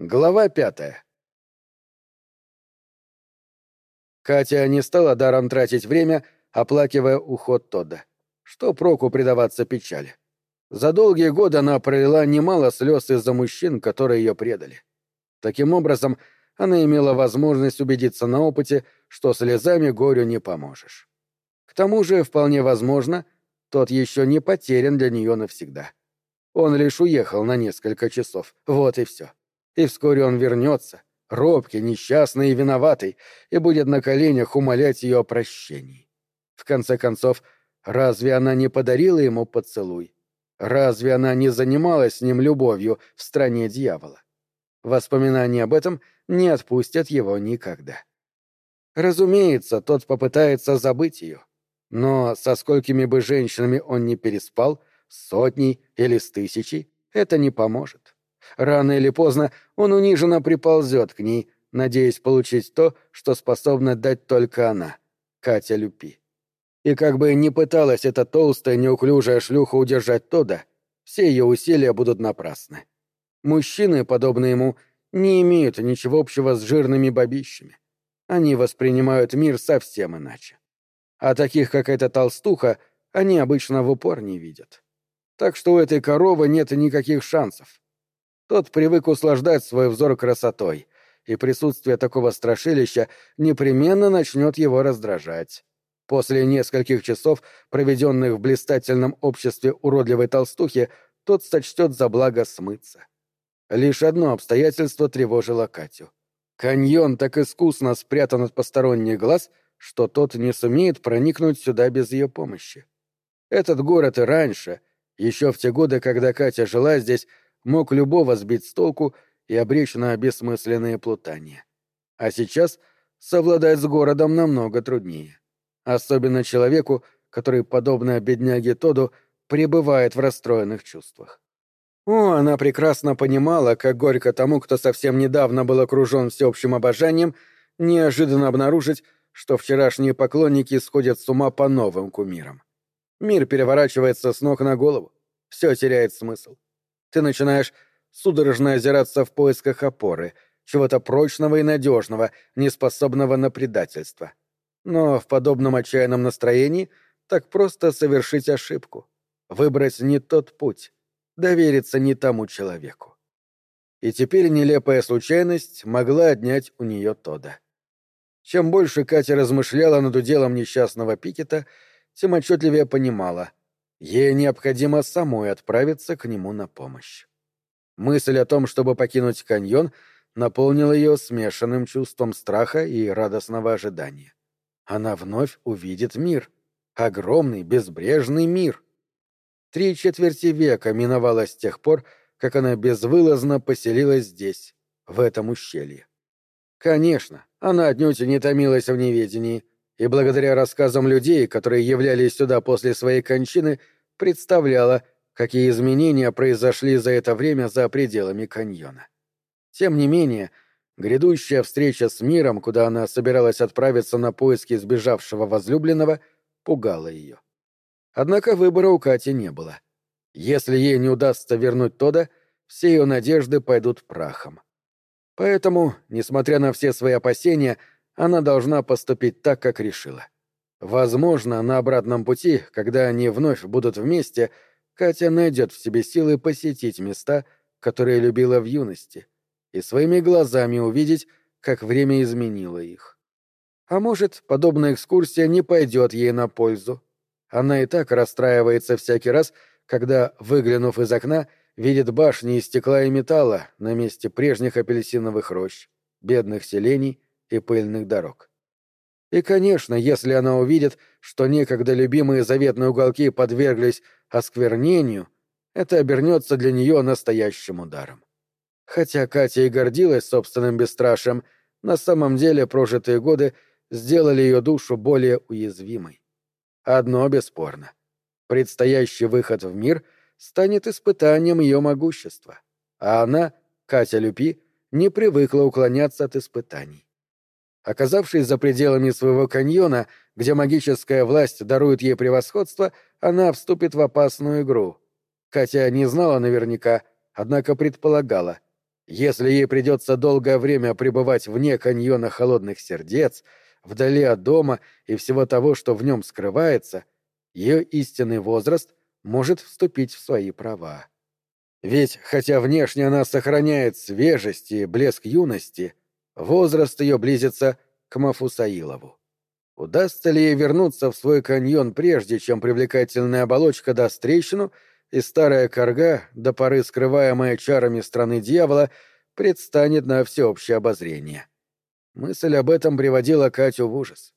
Глава пятая. Катя не стала даром тратить время, оплакивая уход Тодда. Что проку предаваться печали? За долгие годы она пролила немало слез из-за мужчин, которые ее предали. Таким образом, она имела возможность убедиться на опыте, что слезами горю не поможешь. К тому же, вполне возможно, тот еще не потерян для нее навсегда. Он лишь уехал на несколько часов, вот и все и вскоре он вернется, робкий, несчастный и виноватый, и будет на коленях умолять ее о прощении. В конце концов, разве она не подарила ему поцелуй? Разве она не занималась с ним любовью в стране дьявола? Воспоминания об этом не отпустят его никогда. Разумеется, тот попытается забыть ее. Но со сколькими бы женщинами он не переспал, сотней или с тысячей, это не поможет. Рано или поздно он униженно приползет к ней, надеясь получить то, что способна дать только она, Катя Люпи. И как бы ни пыталась эта толстая, неуклюжая шлюха удержать Тода, все ее усилия будут напрасны. Мужчины, подобные ему, не имеют ничего общего с жирными бабищами. Они воспринимают мир совсем иначе. А таких, как эта толстуха, они обычно в упор не видят. Так что у этой коровы нет никаких шансов. Тот привык услаждать свой взор красотой, и присутствие такого страшилища непременно начнет его раздражать. После нескольких часов, проведенных в блистательном обществе уродливой толстухи, тот сочтет за благо смыться. Лишь одно обстоятельство тревожило Катю. Каньон так искусно спрятан от посторонних глаз, что тот не сумеет проникнуть сюда без ее помощи. Этот город и раньше, еще в те годы, когда Катя жила здесь, мог любого сбить с толку и обречь на бессмысленные плутания. А сейчас совладать с городом намного труднее. Особенно человеку, который, подобно бедняге Тоду, пребывает в расстроенных чувствах. О, она прекрасно понимала, как горько тому, кто совсем недавно был окружен всеобщим обожанием, неожиданно обнаружить, что вчерашние поклонники сходят с ума по новым кумирам. Мир переворачивается с ног на голову, все теряет смысл. Ты начинаешь судорожно озираться в поисках опоры, чего-то прочного и надежного, неспособного на предательство. Но в подобном отчаянном настроении так просто совершить ошибку, выбрать не тот путь, довериться не тому человеку. И теперь нелепая случайность могла отнять у нее Тода. Чем больше Катя размышляла над уделом несчастного Пикета, тем отчетливее понимала — Ей необходимо самой отправиться к нему на помощь. Мысль о том, чтобы покинуть каньон, наполнила ее смешанным чувством страха и радостного ожидания. Она вновь увидит мир. Огромный, безбрежный мир. Три четверти века миновало с тех пор, как она безвылазно поселилась здесь, в этом ущелье. Конечно, она отнюдь не томилась в неведении, и благодаря рассказам людей, которые являлись сюда после своей кончины, представляла, какие изменения произошли за это время за пределами каньона. Тем не менее, грядущая встреча с миром, куда она собиралась отправиться на поиски сбежавшего возлюбленного, пугала ее. Однако выбора у Кати не было. Если ей не удастся вернуть Тода, все ее надежды пойдут прахом. Поэтому, несмотря на все свои опасения, она должна поступить так, как решила. Возможно, на обратном пути, когда они вновь будут вместе, Катя найдет в себе силы посетить места, которые любила в юности, и своими глазами увидеть, как время изменило их. А может, подобная экскурсия не пойдет ей на пользу. Она и так расстраивается всякий раз, когда, выглянув из окна, видит башни из стекла и металла на месте прежних апельсиновых рощ, бедных селений и пыльных дорог. И, конечно, если она увидит, что некогда любимые заветные уголки подверглись осквернению, это обернется для нее настоящим ударом. Хотя Катя и гордилась собственным бесстрашием, на самом деле прожитые годы сделали ее душу более уязвимой. Одно бесспорно. Предстоящий выход в мир станет испытанием ее могущества, а она, Катя Люпи, не привыкла уклоняться от испытаний. Оказавшись за пределами своего каньона, где магическая власть дарует ей превосходство, она вступит в опасную игру. Катя не знала наверняка, однако предполагала. Если ей придется долгое время пребывать вне каньона холодных сердец, вдали от дома и всего того, что в нем скрывается, ее истинный возраст может вступить в свои права. Ведь, хотя внешне она сохраняет свежесть и блеск юности, возраст ее близится к Мафусаилову. Удастся ли ей вернуться в свой каньон прежде, чем привлекательная оболочка даст трещину, и старая корга, до поры скрываемая чарами страны дьявола, предстанет на всеобщее обозрение? Мысль об этом приводила Катю в ужас.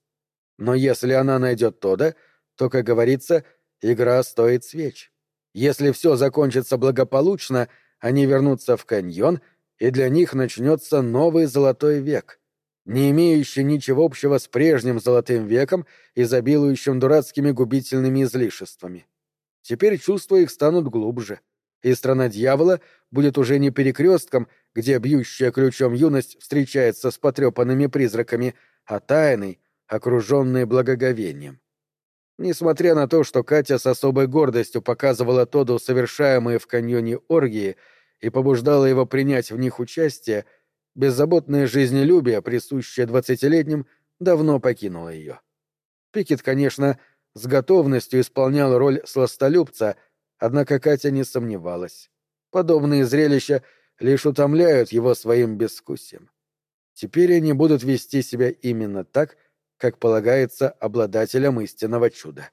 Но если она найдет Тода, то, как говорится, игра стоит свеч. Если все закончится благополучно, они вернутся в каньон, и для них начнется новый золотой век, не имеющий ничего общего с прежним золотым веком, изобилующим дурацкими губительными излишествами. Теперь чувства их станут глубже, и страна дьявола будет уже не перекрестком, где бьющая ключом юность встречается с потрепанными призраками, а тайной, окруженной благоговением. Несмотря на то, что Катя с особой гордостью показывала Тоду совершаемые в каньоне оргии и побуждала его принять в них участие, беззаботное жизнелюбие, присущее двадцатилетним, давно покинуло ее. Пикет, конечно, с готовностью исполнял роль сластолюбца, однако Катя не сомневалась. Подобные зрелища лишь утомляют его своим бескусием. Теперь они будут вести себя именно так, как полагается обладателям истинного чуда.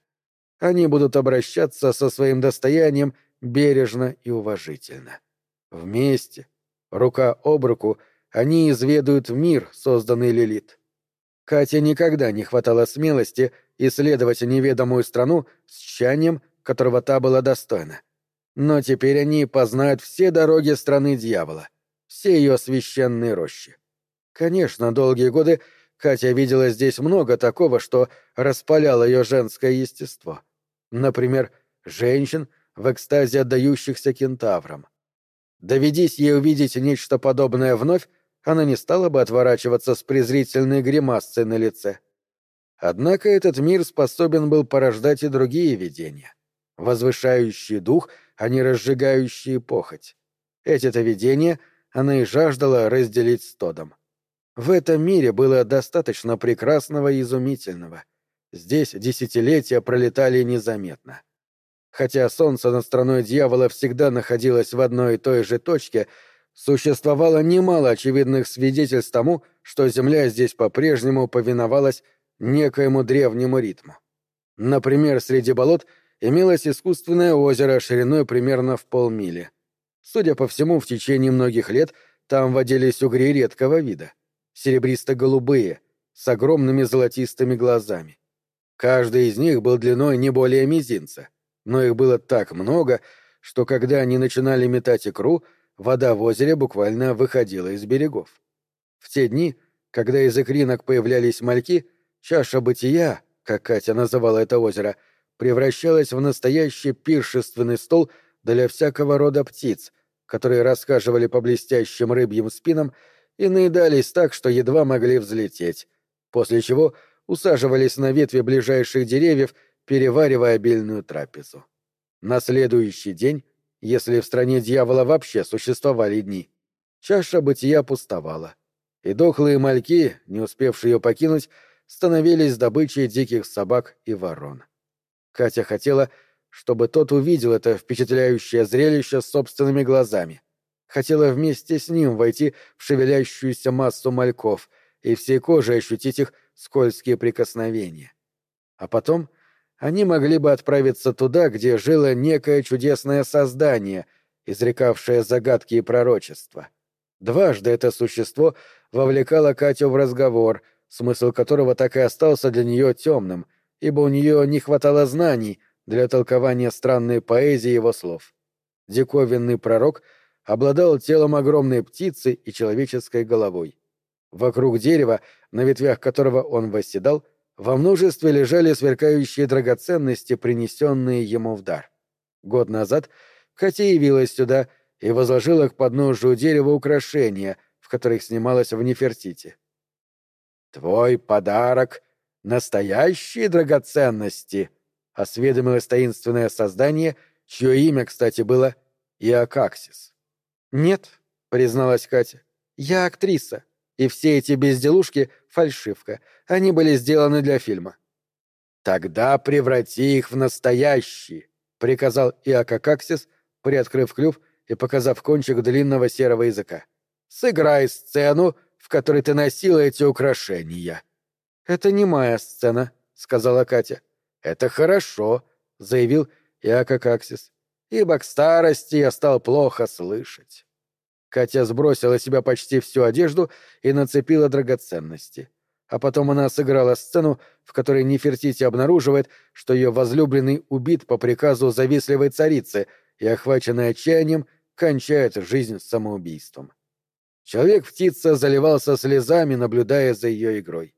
Они будут обращаться со своим достоянием бережно и уважительно. Вместе, рука об руку, они изведают мир, созданный Лилит. Кате никогда не хватало смелости исследовать неведомую страну с тщанием, которого та была достойна. Но теперь они познают все дороги страны дьявола, все ее священные рощи. Конечно, долгие годы Катя видела здесь много такого, что распаляло ее женское естество. Например, женщин в экстазе отдающихся кентаврам. Доведись ей увидеть нечто подобное вновь, она не стала бы отворачиваться с презрительной гримасцей на лице. Однако этот мир способен был порождать и другие видения, возвышающие дух, а не разжигающие похоть. Эти-то видения она и жаждала разделить с Тодом. В этом мире было достаточно прекрасного и изумительного. Здесь десятилетия пролетали незаметно. Хотя солнце над страной дьявола всегда находилось в одной и той же точке, существовало немало очевидных свидетельств тому, что Земля здесь по-прежнему повиновалась некоему древнему ритму. Например, среди болот имелось искусственное озеро шириной примерно в полмили. Судя по всему, в течение многих лет там водились угри редкого вида серебристо-голубые, с огромными золотистыми глазами. Каждый из них был длиной не более мизинца, но их было так много, что когда они начинали метать икру, вода в озере буквально выходила из берегов. В те дни, когда из икринок появлялись мальки, чаша бытия, как Катя называла это озеро, превращалась в настоящий пиршественный стол для всякого рода птиц, которые расхаживали по блестящим рыбьим спинам и наедались так, что едва могли взлететь, после чего усаживались на ветви ближайших деревьев, переваривая обильную трапезу. На следующий день, если в стране дьявола вообще существовали дни, чаша бытия пустовала, и дохлые мальки, не успевшие ее покинуть, становились добычей диких собак и ворон. Катя хотела, чтобы тот увидел это впечатляющее зрелище собственными глазами — хотела вместе с ним войти в шевелящуюся массу мальков и всей кожей ощутить их скользкие прикосновения. А потом они могли бы отправиться туда, где жило некое чудесное создание, изрекавшее загадки и пророчества. Дважды это существо вовлекало Катю в разговор, смысл которого так и остался для нее темным, ибо у нее не хватало знаний для толкования странной поэзии его слов. Диковинный пророк — обладал телом огромной птицы и человеческой головой. Вокруг дерева, на ветвях которого он восседал, во множестве лежали сверкающие драгоценности, принесенные ему в дар. Год назад Катя явилась сюда и возложила к подножию дерева украшения, в которых снималась в Нефертите. «Твой подарок — настоящие драгоценности!» — осведомилось таинственное создание, чье имя, кстати, было Иокаксис. «Нет», — призналась Катя. «Я актриса, и все эти безделушки — фальшивка. Они были сделаны для фильма». «Тогда преврати их в настоящие», — приказал Иакакаксис, приоткрыв клюв и показав кончик длинного серого языка. «Сыграй сцену, в которой ты носила эти украшения». «Это не моя сцена», — сказала Катя. «Это хорошо», — заявил Иакакаксис, «ибо к старости я стал плохо слышать». Катя сбросила себя почти всю одежду и нацепила драгоценности. А потом она сыграла сцену, в которой Нефертити обнаруживает, что ее возлюбленный убит по приказу завистливой царицы и, охваченный отчаянием, кончает жизнь самоубийством. Человек-птица заливался слезами, наблюдая за ее игрой.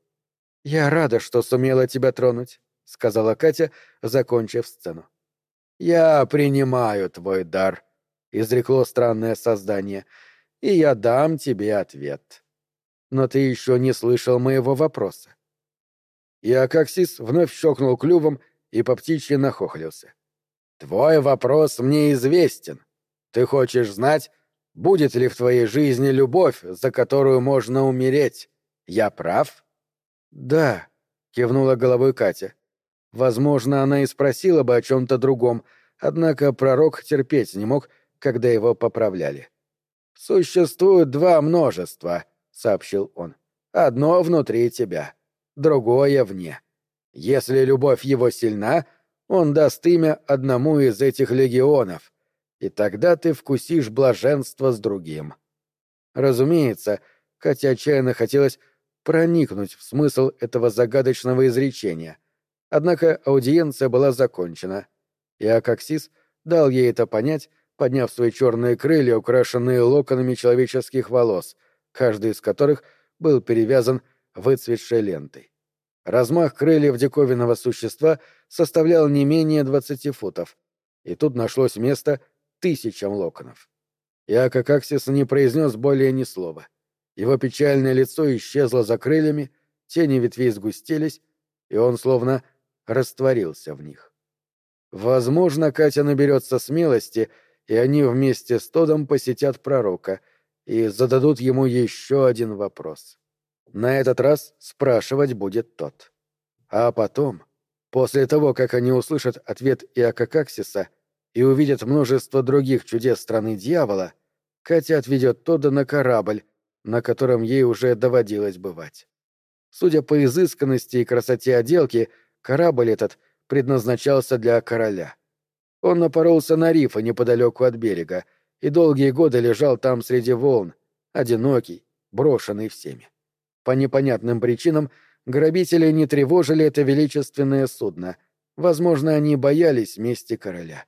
«Я рада, что сумела тебя тронуть», — сказала Катя, закончив сцену. «Я принимаю твой дар», — изрекло странное создание, — «и я дам тебе ответ». «Но ты еще не слышал моего вопроса». И Акаксис вновь щелкнул клювом и по птичьи нахохлился. «Твой вопрос мне известен. Ты хочешь знать, будет ли в твоей жизни любовь, за которую можно умереть? Я прав?» «Да», — кивнула головой Катя. Возможно, она и спросила бы о чем-то другом, однако пророк терпеть не мог, когда его поправляли. «Существует два множества», — сообщил он. «Одно внутри тебя, другое вне. Если любовь его сильна, он даст имя одному из этих легионов, и тогда ты вкусишь блаженство с другим». Разумеется, Катя отчаянно хотелось проникнуть в смысл этого загадочного изречения. Однако аудиенция была закончена, и Акаксис дал ей это понять, подняв свои черные крылья, украшенные локонами человеческих волос, каждый из которых был перевязан выцветшей лентой. Размах крыльев диковинного существа составлял не менее двадцати футов, и тут нашлось место тысячам локонов. И Акакаксис не произнес более ни слова. Его печальное лицо исчезло за крыльями, тени ветвей сгустились, и он словно растворился в них. Возможно, Катя наберется смелости, и они вместе с Тодом посетят пророка и зададут ему еще один вопрос. На этот раз спрашивать будет тот. А потом, после того, как они услышат ответ Иакакаксиса и увидят множество других чудес страны дьявола, Катя отведет Тода на корабль, на котором ей уже доводилось бывать. Судя по изысканности и красоте отделки, корабль этот предназначался для короля. Он напоролся на рифы неподалеку от берега и долгие годы лежал там среди волн, одинокий, брошенный всеми. По непонятным причинам грабители не тревожили это величественное судно. Возможно, они боялись мести короля.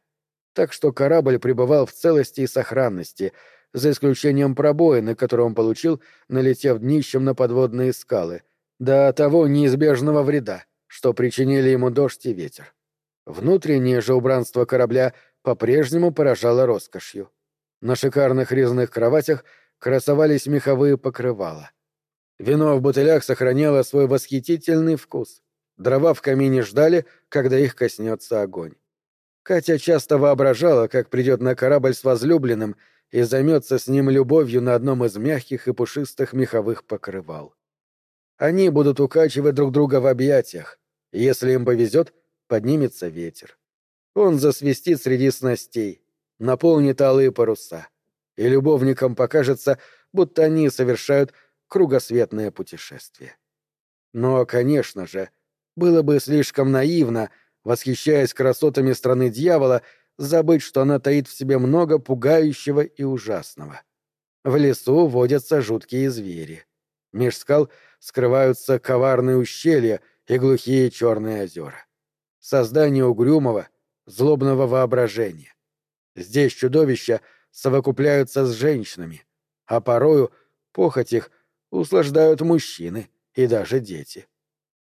Так что корабль пребывал в целости и сохранности, за исключением пробоины, который он получил, налетев днищем на подводные скалы, до того неизбежного вреда, что причинили ему дождь и ветер. Внутреннее же убранство корабля по-прежнему поражало роскошью. На шикарных резных кроватях красовались меховые покрывала. Вино в бутылях сохраняло свой восхитительный вкус. Дрова в камине ждали, когда их коснется огонь. Катя часто воображала, как придет на корабль с возлюбленным — и займется с ним любовью на одном из мягких и пушистых меховых покрывал. Они будут укачивать друг друга в объятиях, если им повезет, поднимется ветер. Он засвистит среди снастей, наполнит алые паруса, и любовникам покажется, будто они совершают кругосветное путешествие. Но, конечно же, было бы слишком наивно, восхищаясь красотами страны дьявола, забыть, что она таит в себе много пугающего и ужасного. В лесу водятся жуткие звери. Меж скал скрываются коварные ущелья и глухие черные озера. Создание угрюмого, злобного воображения. Здесь чудовища совокупляются с женщинами, а порою похоть их услаждают мужчины и даже дети.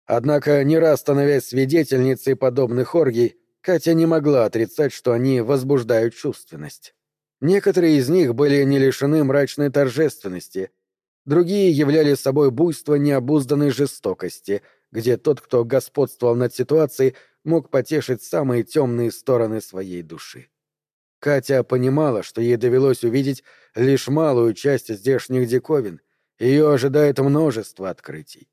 Однако, не раз становясь свидетельницей подобных оргий, Катя не могла отрицать, что они возбуждают чувственность. Некоторые из них были не лишены мрачной торжественности, другие являли собой буйство необузданной жестокости, где тот, кто господствовал над ситуацией, мог потешить самые темные стороны своей души. Катя понимала, что ей довелось увидеть лишь малую часть здешних диковин, ее ожидает множество открытий.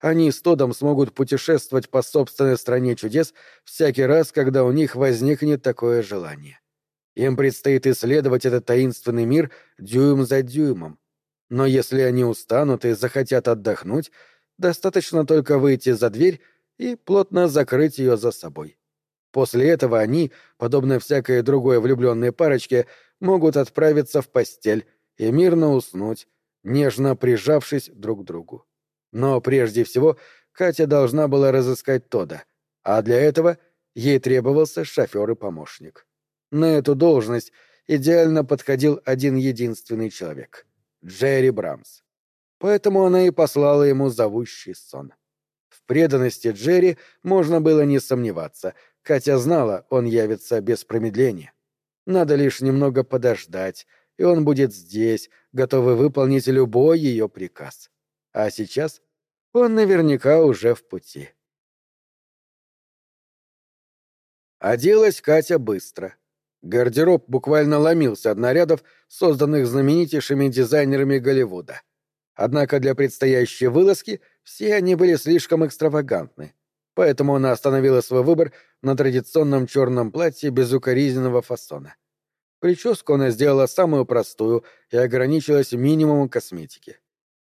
Они с Тодом смогут путешествовать по собственной стране чудес всякий раз, когда у них возникнет такое желание. Им предстоит исследовать этот таинственный мир дюйм за дюймом. Но если они устанут и захотят отдохнуть, достаточно только выйти за дверь и плотно закрыть ее за собой. После этого они, подобно всякой другой влюбленной парочке, могут отправиться в постель и мирно уснуть, нежно прижавшись друг к другу. Но прежде всего Катя должна была разыскать Тода, а для этого ей требовался шофер и помощник. На эту должность идеально подходил один единственный человек — Джерри Брамс. Поэтому она и послала ему зовущий сон. В преданности Джерри можно было не сомневаться, Катя знала, он явится без промедления. Надо лишь немного подождать, и он будет здесь, готовый выполнить любой ее приказ. А сейчас он наверняка уже в пути. Оделась Катя быстро. Гардероб буквально ломился от нарядов, созданных знаменитейшими дизайнерами Голливуда. Однако для предстоящей вылазки все они были слишком экстравагантны, поэтому она остановила свой выбор на традиционном черном платье безукоризненного фасона. Прическу она сделала самую простую и ограничилась минимумом косметики.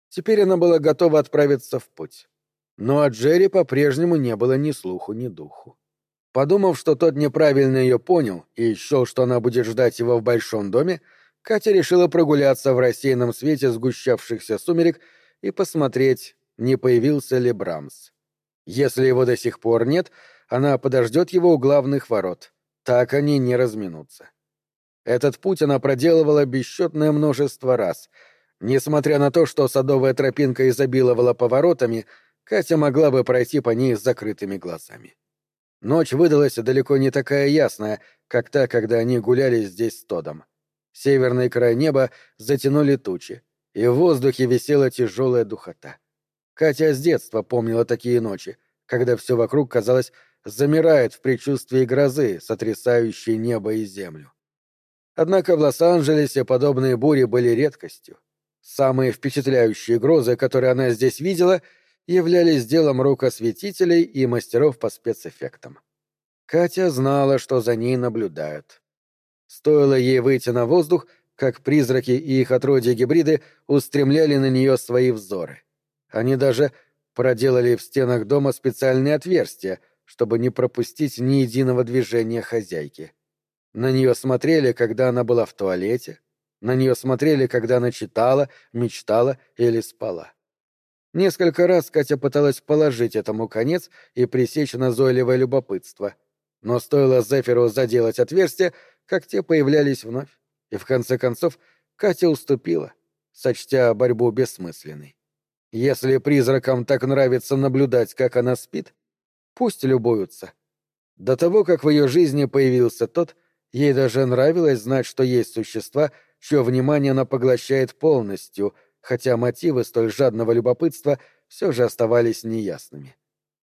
Теперь она была готова отправиться в путь. Но от Джерри по-прежнему не было ни слуху, ни духу. Подумав, что тот неправильно ее понял и счел, что она будет ждать его в большом доме, Катя решила прогуляться в рассеянном свете сгущавшихся сумерек и посмотреть, не появился ли Брамс. Если его до сих пор нет, она подождет его у главных ворот. Так они не разминутся. Этот путь она проделывала бесчетное множество раз. Несмотря на то, что садовая тропинка изобиловала поворотами, Катя могла бы пройти по ней с закрытыми глазами. Ночь выдалась далеко не такая ясная, как та, когда они гуляли здесь с Тодом. Северный край неба затянули тучи, и в воздухе висела тяжелая духота. Катя с детства помнила такие ночи, когда все вокруг, казалось, замирает в предчувствии грозы, сотрясающей небо и землю. Однако в Лос-Анджелесе подобные бури были редкостью. Самые впечатляющие грозы, которые она здесь видела, являлись делом рук осветителей и мастеров по спецэффектам. Катя знала, что за ней наблюдают. Стоило ей выйти на воздух, как призраки и их отродья-гибриды устремляли на нее свои взоры. Они даже проделали в стенах дома специальные отверстия, чтобы не пропустить ни единого движения хозяйки. На нее смотрели, когда она была в туалете, на нее смотрели, когда она читала, мечтала или спала. Несколько раз Катя пыталась положить этому конец и пресечь назойливое любопытство. Но стоило Зефиру заделать отверстие, как те появлялись вновь, и в конце концов Катя уступила, сочтя борьбу бессмысленной. Если призракам так нравится наблюдать, как она спит, пусть любуются. До того, как в ее жизни появился тот, ей даже нравилось знать, что есть существа, чье внимание она поглощает полностью, хотя мотивы столь жадного любопытства все же оставались неясными.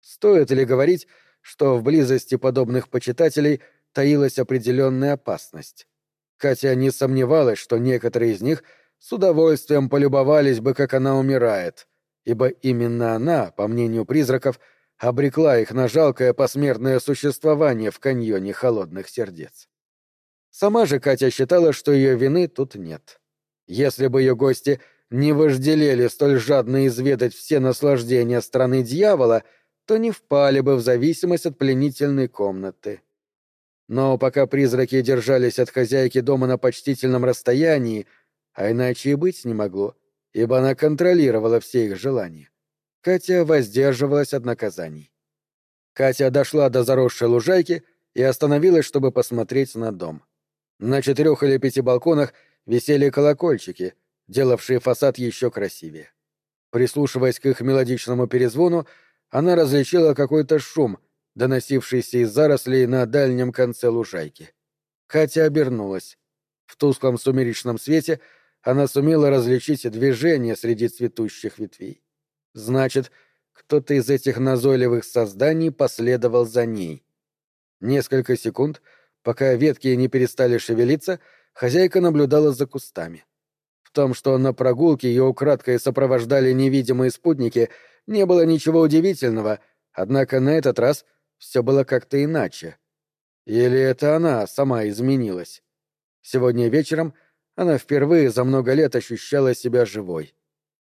Стоит ли говорить, что в близости подобных почитателей — таилась определенная опасность. Катя не сомневалась, что некоторые из них с удовольствием полюбовались бы, как она умирает, ибо именно она, по мнению призраков, обрекла их на жалкое посмертное существование в каньоне холодных сердец. Сама же Катя считала, что ее вины тут нет. Если бы ее гости не вожделели столь жадно изведать все наслаждения страны дьявола, то не впали бы в зависимость от пленительной комнаты. Но пока призраки держались от хозяйки дома на почтительном расстоянии, а иначе и быть не могло, ибо она контролировала все их желания, Катя воздерживалась от наказаний. Катя дошла до заросшей лужайки и остановилась, чтобы посмотреть на дом. На четырех или пяти балконах висели колокольчики, делавшие фасад еще красивее. Прислушиваясь к их мелодичному перезвону, она различила какой-то шум — доносившийся из зарослей на дальнем конце лужайки. Катя обернулась. В тусклом сумеречном свете она сумела различить движение среди цветущих ветвей. Значит, кто-то из этих назойливых созданий последовал за ней. Несколько секунд, Пока ветки не перестали шевелиться, хозяйка наблюдала за кустами. В том, что на прогулке ее украдкой сопровождали невидимые спутники, не было ничего удивительного, однако на этот раз все было как-то иначе. Или это она сама изменилась? Сегодня вечером она впервые за много лет ощущала себя живой.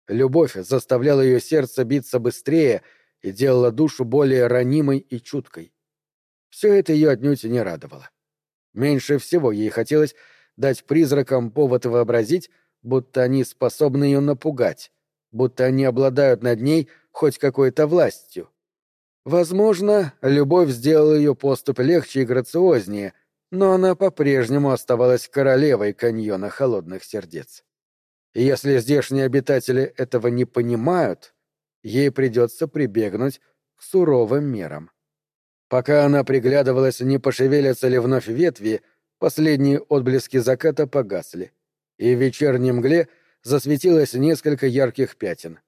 Любовь заставляла ее сердце биться быстрее и делала душу более ранимой и чуткой. Все это ее отнюдь не радовало. Меньше всего ей хотелось дать призракам повод вообразить, будто они способны ее напугать, будто они обладают над ней хоть какой-то властью. Возможно, любовь сделала ее поступ легче и грациознее, но она по-прежнему оставалась королевой каньона холодных сердец. И если здешние обитатели этого не понимают, ей придется прибегнуть к суровым мерам. Пока она приглядывалась, не пошевелятся ли вновь ветви, последние отблески заката погасли, и в вечернем мгле засветилось несколько ярких пятен.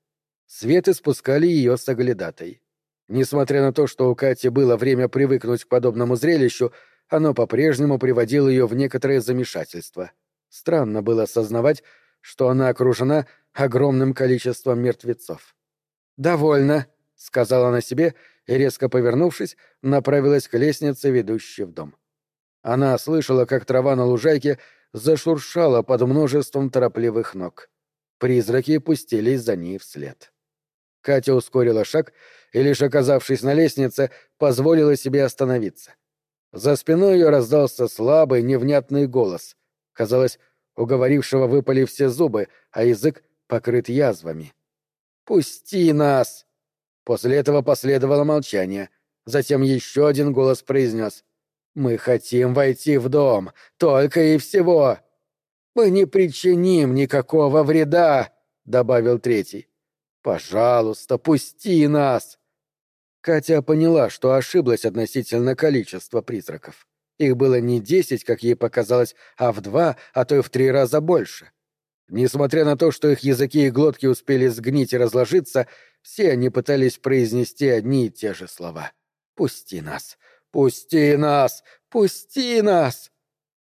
Свет испускали ее с оглядатой. Несмотря на то, что у Кати было время привыкнуть к подобному зрелищу, оно по-прежнему приводило ее в некоторое замешательство. Странно было осознавать, что она окружена огромным количеством мертвецов. «Довольно», — сказала она себе и, резко повернувшись, направилась к лестнице, ведущей в дом. Она слышала, как трава на лужайке зашуршала под множеством торопливых ног. Призраки пустились за ней вслед. Катя ускорила шаг и, лишь оказавшись на лестнице, позволила себе остановиться. За спиной ее раздался слабый, невнятный голос. Казалось, уговорившего выпали все зубы, а язык покрыт язвами. «Пусти нас!» После этого последовало молчание. Затем еще один голос произнес. «Мы хотим войти в дом, только и всего!» «Мы не причиним никакого вреда!» — добавил третий. «Пожалуйста, пусти нас!» Катя поняла, что ошиблась относительно количества призраков. Их было не десять, как ей показалось, а в два, а то и в три раза больше. Несмотря на то, что их языки и глотки успели сгнить и разложиться, все они пытались произнести одни и те же слова. «Пусти нас! Пусти нас! Пусти нас!»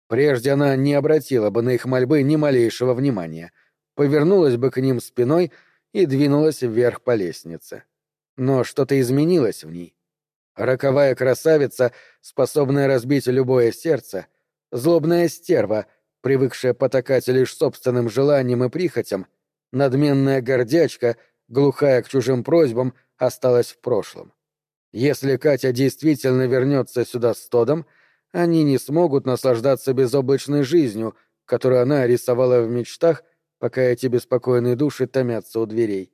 Прежде она не обратила бы на их мольбы ни малейшего внимания, повернулась бы к ним спиной и двинулась вверх по лестнице. Но что-то изменилось в ней. Роковая красавица, способная разбить любое сердце, злобная стерва, привыкшая потакать лишь собственным желаниям и прихотям, надменная гордячка, глухая к чужим просьбам, осталась в прошлом. Если Катя действительно вернется сюда с Тодом, они не смогут наслаждаться безоблачной жизнью, которую она рисовала в мечтах, пока эти беспокойные души томятся у дверей.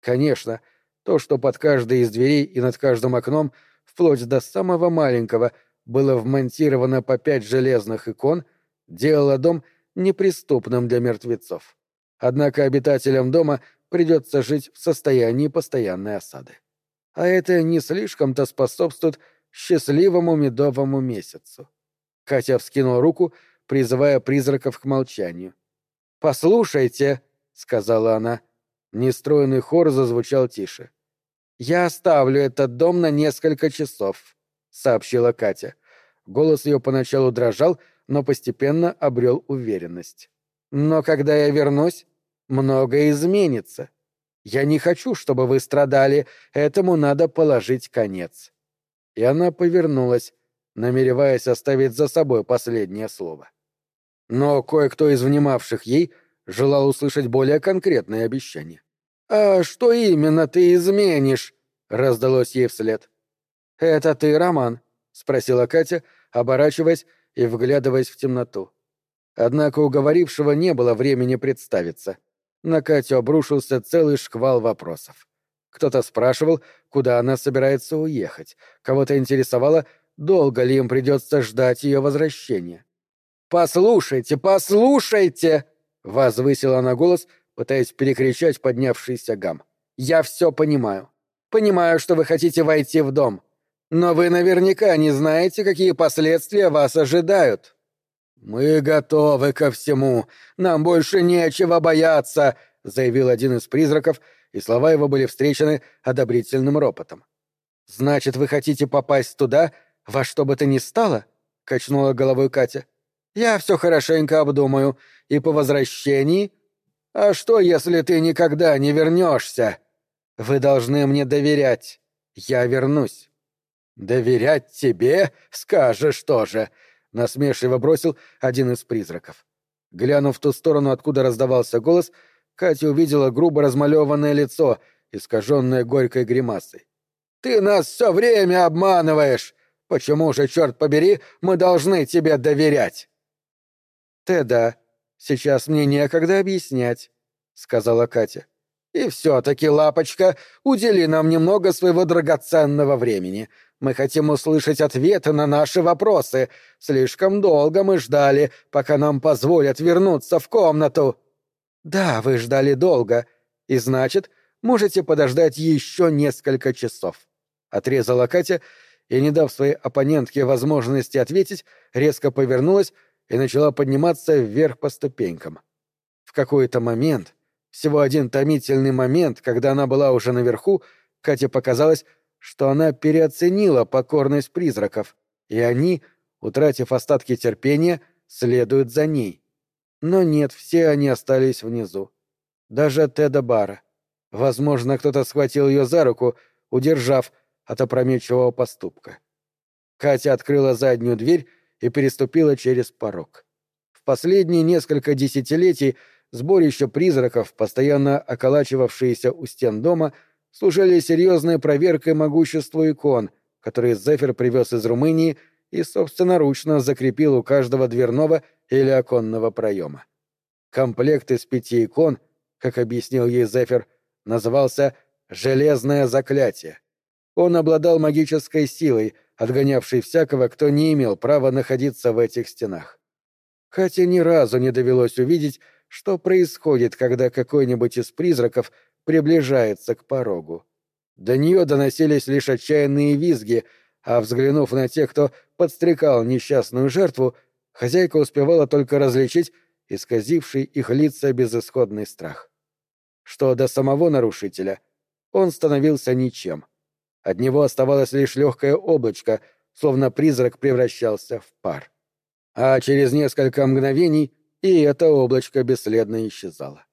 Конечно, то, что под каждой из дверей и над каждым окном — вплоть до самого маленького, было вмонтировано по пять железных икон, делало дом неприступным для мертвецов. Однако обитателям дома придется жить в состоянии постоянной осады. А это не слишком-то способствует счастливому медовому месяцу. Катя вскинула руку, призывая призраков к молчанию. «Послушайте», — сказала она. Нестроенный хор зазвучал тише. — «Я оставлю этот дом на несколько часов», — сообщила Катя. Голос ее поначалу дрожал, но постепенно обрел уверенность. «Но когда я вернусь, многое изменится. Я не хочу, чтобы вы страдали, этому надо положить конец». И она повернулась, намереваясь оставить за собой последнее слово. Но кое-кто из внимавших ей желал услышать более конкретные обещания. «А что именно ты изменишь?» — раздалось ей вслед. «Это ты, Роман?» — спросила Катя, оборачиваясь и вглядываясь в темноту. Однако у говорившего не было времени представиться. На Катю обрушился целый шквал вопросов. Кто-то спрашивал, куда она собирается уехать. Кого-то интересовало, долго ли им придется ждать ее возвращения. «Послушайте, послушайте!» — возвысила она голос — пытаясь перекричать поднявшийся гам. «Я все понимаю. Понимаю, что вы хотите войти в дом. Но вы наверняка не знаете, какие последствия вас ожидают». «Мы готовы ко всему. Нам больше нечего бояться», — заявил один из призраков, и слова его были встречены одобрительным ропотом. «Значит, вы хотите попасть туда, во что бы то ни стало?» — качнула головой Катя. «Я все хорошенько обдумаю, и по возвращении... А что, если ты никогда не вернешься? Вы должны мне доверять. Я вернусь». «Доверять тебе? Скажешь тоже!» — насмешливо бросил один из призраков. Глянув в ту сторону, откуда раздавался голос, Катя увидела грубо размалеванное лицо, искаженное горькой гримасой. «Ты нас все время обманываешь! Почему же, черт побери, мы должны тебе доверять?» «Теда, сейчас мне некогда объяснять», — сказала Катя. «И все-таки, лапочка, удели нам немного своего драгоценного времени. Мы хотим услышать ответы на наши вопросы. Слишком долго мы ждали, пока нам позволят вернуться в комнату». «Да, вы ждали долго. И значит, можете подождать еще несколько часов», — отрезала Катя и, не дав своей оппонентке возможности ответить, резко повернулась и начала подниматься вверх по ступенькам. В какой-то момент, всего один томительный момент, когда она была уже наверху, Кате показалось, что она переоценила покорность призраков, и они, утратив остатки терпения, следуют за ней. Но нет, все они остались внизу. Даже Теда Бара. Возможно, кто-то схватил ее за руку, удержав от опрометчивого поступка. Катя открыла заднюю дверь и переступила через порог. В последние несколько десятилетий сборище призраков, постоянно околачивавшиеся у стен дома, — служили серьезной проверкой могущества икон, которые Зефир привез из Румынии и собственноручно закрепил у каждого дверного или оконного проема. Комплект из пяти икон, как объяснил ей Зефир, назывался «Железное заклятие». Он обладал магической силой, отгонявшей всякого, кто не имел права находиться в этих стенах. Хотя ни разу не довелось увидеть, что происходит, когда какой-нибудь из призраков приближается к порогу. До нее доносились лишь отчаянные визги, а взглянув на тех, кто подстрекал несчастную жертву, хозяйка успевала только различить исказивший их лица безысходный страх. Что до самого нарушителя, он становился ничем. От него оставалось лишь легкое облачко, словно призрак превращался в пар. А через несколько мгновений и это облачко бесследно исчезало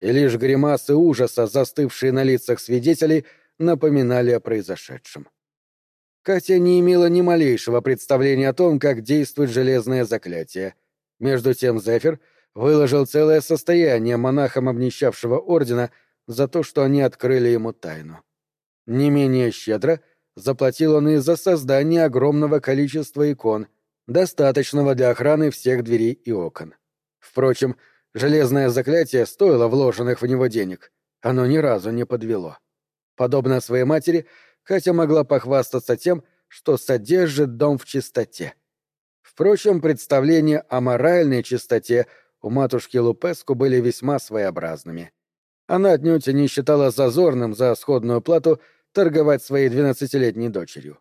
и лишь гримасы ужаса, застывшие на лицах свидетелей, напоминали о произошедшем. Катя не имела ни малейшего представления о том, как действует железное заклятие. Между тем Зефир выложил целое состояние монахам обнищавшего ордена за то, что они открыли ему тайну. Не менее щедро заплатил он и за создание огромного количества икон, достаточного для охраны всех дверей и окон. Впрочем, Железное заклятие стоило вложенных в него денег. Оно ни разу не подвело. Подобно своей матери, Катя могла похвастаться тем, что содержит дом в чистоте. Впрочем, представления о моральной чистоте у матушки Лупеску были весьма своеобразными. Она отнюдь не считала зазорным за сходную плату торговать своей двенадцатилетней дочерью.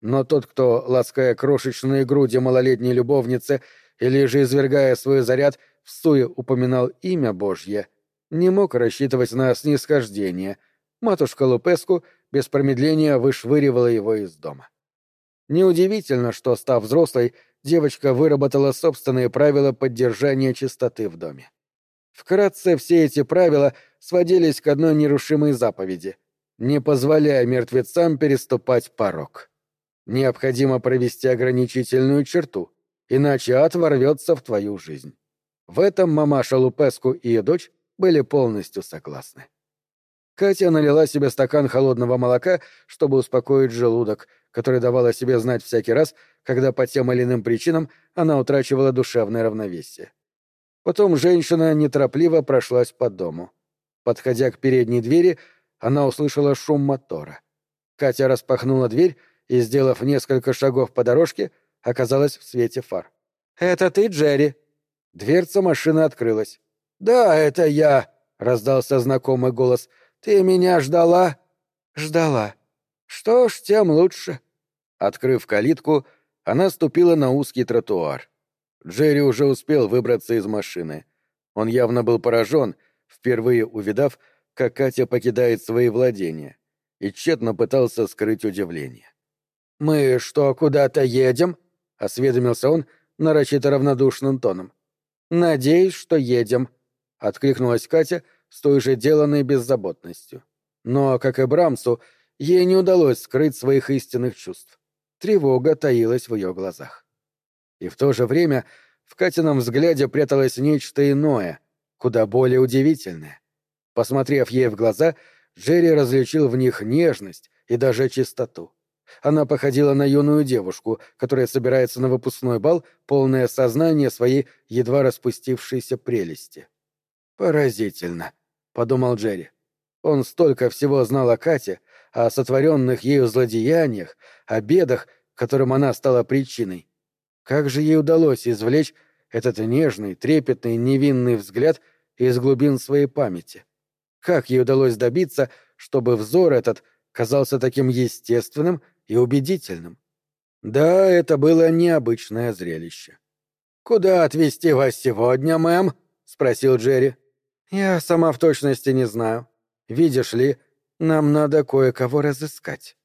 Но тот, кто, лаская крошечные груди малолетней любовницы или же извергая свой заряд, всуе упоминал имя Божье, не мог рассчитывать на снисхождение. Матушка Лупеску без промедления вышвыривала его из дома. Неудивительно, что, став взрослой, девочка выработала собственные правила поддержания чистоты в доме. Вкратце, все эти правила сводились к одной нерушимой заповеди — не позволяя мертвецам переступать порог. Необходимо провести ограничительную черту, иначе ад ворвется в твою жизнь. В этом мамаша Лупеску и ее дочь были полностью согласны. Катя налила себе стакан холодного молока, чтобы успокоить желудок, который давал о себе знать всякий раз, когда по тем или иным причинам она утрачивала душевное равновесие. Потом женщина неторопливо прошлась по дому. Подходя к передней двери, она услышала шум мотора. Катя распахнула дверь и, сделав несколько шагов по дорожке, оказалась в свете фар. «Это ты, Джерри?» Дверца машины открылась. «Да, это я», — раздался знакомый голос. «Ты меня ждала?» «Ждала». «Что ж, тем лучше». Открыв калитку, она ступила на узкий тротуар. Джерри уже успел выбраться из машины. Он явно был поражен, впервые увидав, как Катя покидает свои владения, и тщетно пытался скрыть удивление. «Мы что, куда-то едем?» осведомился он нарочито равнодушным тоном. «Надеюсь, что едем», — откликнулась Катя с той же деланной беззаботностью. Но, как и Брамсу, ей не удалось скрыть своих истинных чувств. Тревога таилась в ее глазах. И в то же время в Катином взгляде пряталось нечто иное, куда более удивительное. Посмотрев ей в глаза, Джерри различил в них нежность и даже чистоту. Она походила на юную девушку, которая собирается на выпускной бал, полное сознание своей едва распустившейся прелести. «Поразительно», — подумал Джерри. Он столько всего знал о Кате, о сотворенных ею злодеяниях, о бедах, которым она стала причиной. Как же ей удалось извлечь этот нежный, трепетный, невинный взгляд из глубин своей памяти? Как ей удалось добиться, чтобы взор этот казался таким естественным и убедительным? Да, это было необычное зрелище. «Куда отвезти вас сегодня, мэм?» — спросил Джерри. «Я сама в точности не знаю. Видишь ли, нам надо кое-кого разыскать».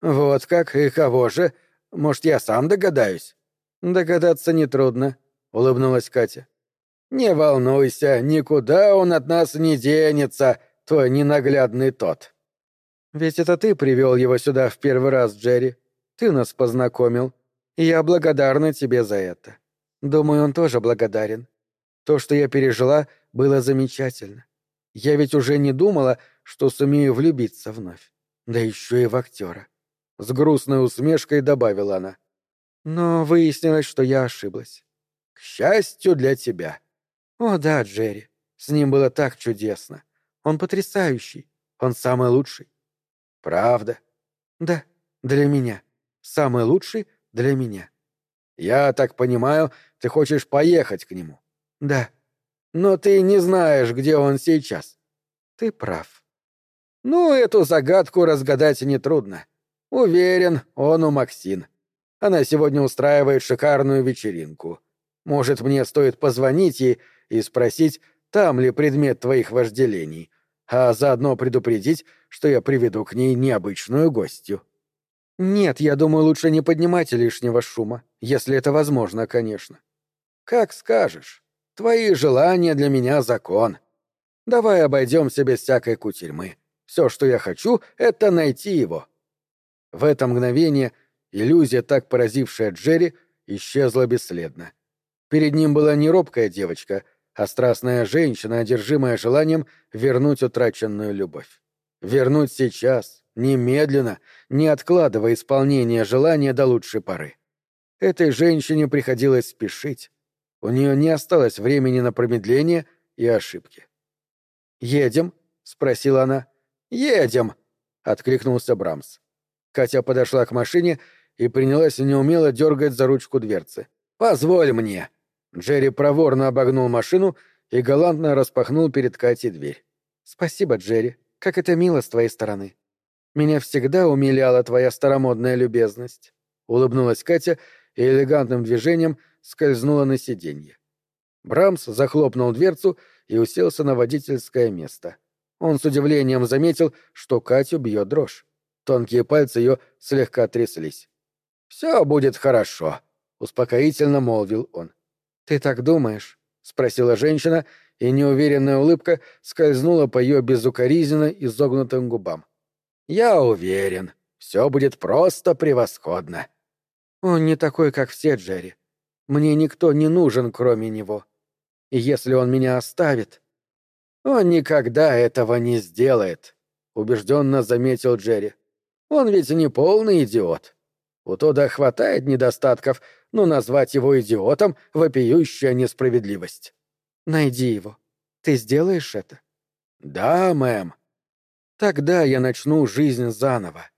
«Вот как? И кого же? Может, я сам догадаюсь?» «Догадаться нетрудно», — улыбнулась Катя. «Не волнуйся, никуда он от нас не денется, твой ненаглядный тот». «Ведь это ты привел его сюда в первый раз, Джерри. Ты нас познакомил. И я благодарна тебе за это. Думаю, он тоже благодарен. То, что я пережила, было замечательно. Я ведь уже не думала, что сумею влюбиться вновь. Да еще и в актера. С грустной усмешкой добавила она. Но выяснилось, что я ошиблась. К счастью для тебя. О да, Джерри. С ним было так чудесно. Он потрясающий. Он самый лучший. Правда? Да, для меня. Самый лучший для меня. Я так понимаю, ты хочешь поехать к нему? Да. Но ты не знаешь, где он сейчас. Ты прав. Ну, эту загадку разгадать нетрудно. Уверен, он у Максин. Она сегодня устраивает шикарную вечеринку. Может, мне стоит позвонить ей и спросить, там ли предмет твоих вожделений, а заодно предупредить, что я приведу к ней необычную гостью. Нет, я думаю, лучше не поднимать лишнего шума, если это возможно, конечно. Как скажешь. Твои желания для меня закон. Давай обойдемся без всякой кутерьмы. Все, что я хочу, это найти его. В это мгновение иллюзия, так поразившая Джерри, исчезла бесследно. Перед ним была не робкая девочка, а страстная женщина, одержимая желанием вернуть утраченную любовь. Вернуть сейчас, немедленно, не откладывая исполнение желания до лучшей поры. Этой женщине приходилось спешить, у нее не осталось времени на промедление и ошибки. «Едем?» — спросила она. «Едем!» — откликнулся Брамс. Катя подошла к машине и принялась неумело дергать за ручку дверцы. «Позволь мне!» Джерри проворно обогнул машину и галантно распахнул перед Катей дверь. «Спасибо, Джерри. Как это мило с твоей стороны. Меня всегда умиляла твоя старомодная любезность», — улыбнулась Катя и элегантным движением — скользнула на сиденье. Брамс захлопнул дверцу и уселся на водительское место. Он с удивлением заметил, что Катю бьет дрожь. Тонкие пальцы ее слегка тряслись. «Все будет хорошо», — успокоительно молвил он. «Ты так думаешь?» — спросила женщина, и неуверенная улыбка скользнула по ее безукоризненно изогнутым губам. «Я уверен, все будет просто превосходно». «Он не такой, как все, Джерри. Мне никто не нужен, кроме него. И если он меня оставит... Он никогда этого не сделает, убежденно заметил Джерри. Он ведь не полный идиот. У Тода хватает недостатков, но назвать его идиотом — вопиющая несправедливость. Найди его. Ты сделаешь это? Да, мэм. Тогда я начну жизнь заново.